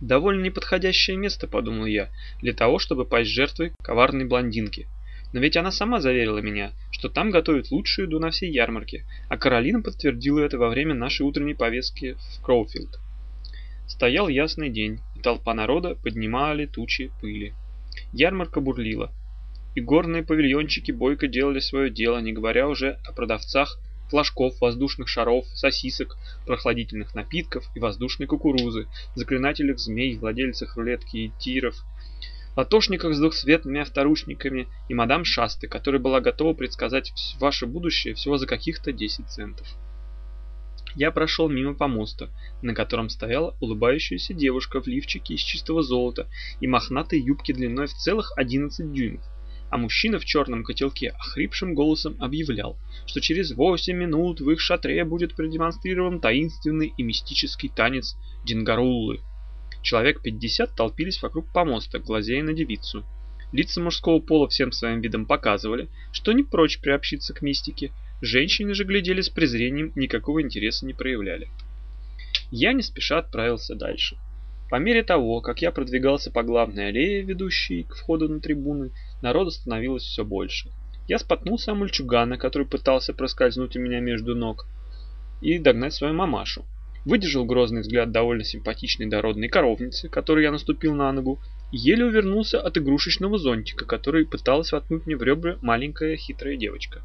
Довольно неподходящее место, подумал я, для того, чтобы пасть жертвой коварной блондинки. Но ведь она сама заверила меня, что там готовят лучшую еду на всей ярмарке, а Каролина подтвердила это во время нашей утренней повестки в Кроуфилд. Стоял ясный день, и толпа народа поднимали тучи пыли. Ярмарка бурлила, и горные павильончики бойко делали свое дело, не говоря уже о продавцах флажков, воздушных шаров, сосисок, прохладительных напитков и воздушной кукурузы, заклинателях змей, владельцах рулетки и тиров, латошниках с двухцветными авторучниками и мадам Шасты, которая была готова предсказать ваше будущее всего за каких-то 10 центов. Я прошел мимо помоста, на котором стояла улыбающаяся девушка в лифчике из чистого золота и мохнатой юбке длиной в целых 11 дюймов а мужчина в черном котелке охрипшим голосом объявлял, что через 8 минут в их шатре будет продемонстрирован таинственный и мистический танец Дингаруллы. Человек 50 толпились вокруг помоста, глазея на девицу. Лица мужского пола всем своим видом показывали, что не прочь приобщиться к мистике, женщины же глядели с презрением, никакого интереса не проявляли. Я не спеша отправился дальше. По мере того, как я продвигался по главной аллее, ведущей к входу на трибуны, народу становилось все больше. Я споткнулся о мальчугана, который пытался проскользнуть у меня между ног и догнать свою мамашу. Выдержал грозный взгляд довольно симпатичной дородной коровницы, которой я наступил на ногу, и еле увернулся от игрушечного зонтика, который пыталась воткнуть мне в ребра маленькая хитрая девочка.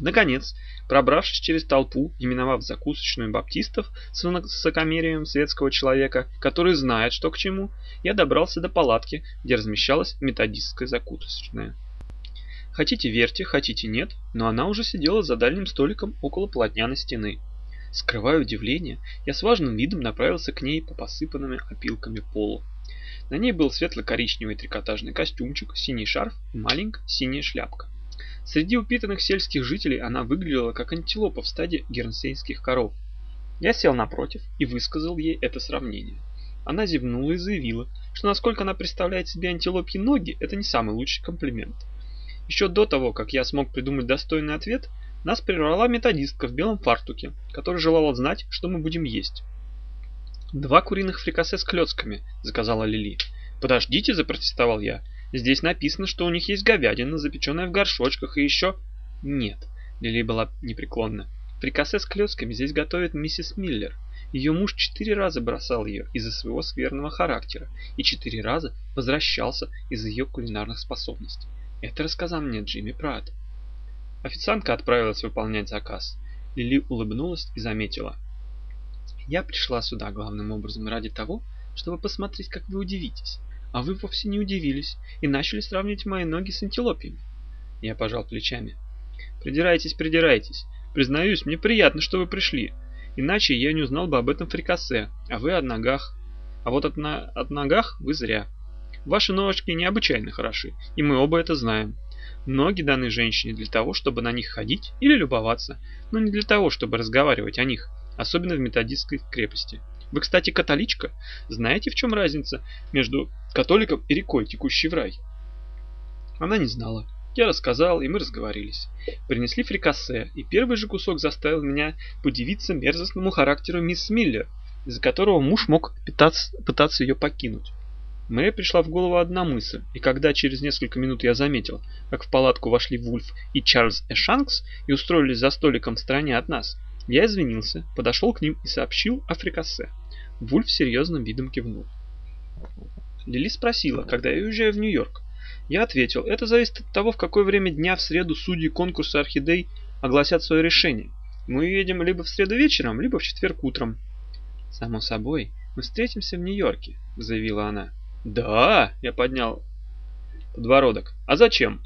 Наконец, пробравшись через толпу и миновав закусочную баптистов с высокомерием светского человека, который знает, что к чему, я добрался до палатки, где размещалась методистская закусочная. Хотите верьте, хотите нет, но она уже сидела за дальним столиком около полотняной стены. Скрывая удивление, я с важным видом направился к ней по посыпанными опилками полу. На ней был светло-коричневый трикотажный костюмчик, синий шарф и маленькая синяя шляпка. Среди упитанных сельских жителей она выглядела как антилопа в стаде гернсейских коров. Я сел напротив и высказал ей это сравнение. Она зевнула и заявила, что насколько она представляет себе антилопьи ноги, это не самый лучший комплимент. Еще до того, как я смог придумать достойный ответ, нас прервала методистка в белом фартуке, которая желала знать, что мы будем есть. «Два куриных фрикасе с клетками», — заказала Лили. «Подождите», — запротестовал я. Здесь написано, что у них есть говядина, запеченная в горшочках, и еще... Нет, Лили была непреклонна. Фрикасе с клетками здесь готовит миссис Миллер. Ее муж четыре раза бросал ее из-за своего скверного характера и четыре раза возвращался из-за ее кулинарных способностей. Это рассказал мне Джимми Пратт. Официантка отправилась выполнять заказ. Лили улыбнулась и заметила. «Я пришла сюда главным образом ради того, чтобы посмотреть, как вы удивитесь а вы вовсе не удивились и начали сравнивать мои ноги с антилопиями. Я пожал плечами. Придирайтесь, придирайтесь. Признаюсь, мне приятно, что вы пришли. Иначе я не узнал бы об этом фрикасе, а вы о ногах. А вот от, на... от ногах вы зря. Ваши ножки необычайно хороши, и мы оба это знаем. Ноги даны женщине для того, чтобы на них ходить или любоваться, но не для того, чтобы разговаривать о них, особенно в методистской крепости. Вы, кстати, католичка. Знаете, в чем разница между католиком и рекой, текущей в рай? Она не знала. Я рассказал, и мы разговорились. Принесли фрикасе, и первый же кусок заставил меня подивиться мерзостному характеру мисс Миллер, из-за которого муж мог питаться, пытаться ее покинуть. Мне пришла в голову одна мысль, и когда через несколько минут я заметил, как в палатку вошли Вульф и Чарльз Эшанкс и устроились за столиком в стороне от нас, я извинился, подошел к ним и сообщил о фрикасе. Вульф серьезным видом кивнул. Лили спросила, когда я уезжаю в Нью-Йорк. Я ответил, это зависит от того, в какое время дня в среду судьи конкурса орхидей огласят свое решение. Мы едем либо в среду вечером, либо в четверг утром. Само собой, мы встретимся в Нью-Йорке, заявила она. Да, я поднял подбородок. А зачем?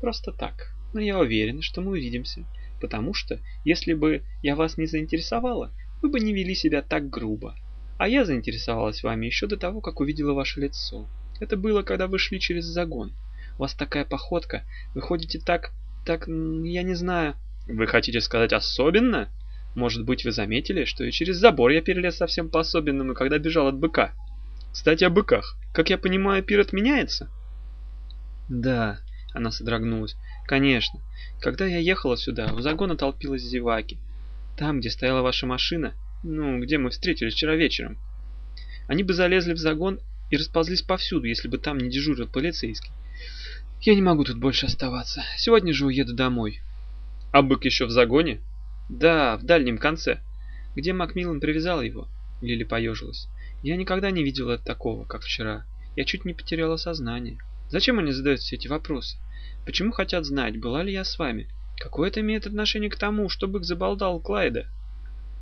Просто так. Но я уверен, что мы увидимся потому что, если бы я вас не заинтересовала, вы бы не вели себя так грубо. А я заинтересовалась вами еще до того, как увидела ваше лицо. Это было, когда вы шли через загон. У вас такая походка, вы ходите так, так, я не знаю. Вы хотите сказать особенно? Может быть, вы заметили, что и через забор я перелез совсем по-особенному, когда бежал от быка. Кстати, о быках. Как я понимаю, пир отменяется? Да, она содрогнулась. Конечно. Когда я ехала сюда, в загон толпилась зеваки. Там, где стояла ваша машина, ну, где мы встретились вчера вечером. Они бы залезли в загон и расползлись повсюду, если бы там не дежурил полицейский. Я не могу тут больше оставаться. Сегодня же уеду домой. А бык еще в загоне? Да, в дальнем конце. Где Макмиллан привязал его? Лили поежилась. Я никогда не видела такого, как вчера. Я чуть не потеряла сознание. Зачем они задают все эти вопросы? Почему хотят знать, была ли я с вами? Какое это имеет отношение к тому, что бык заболдал Клайда?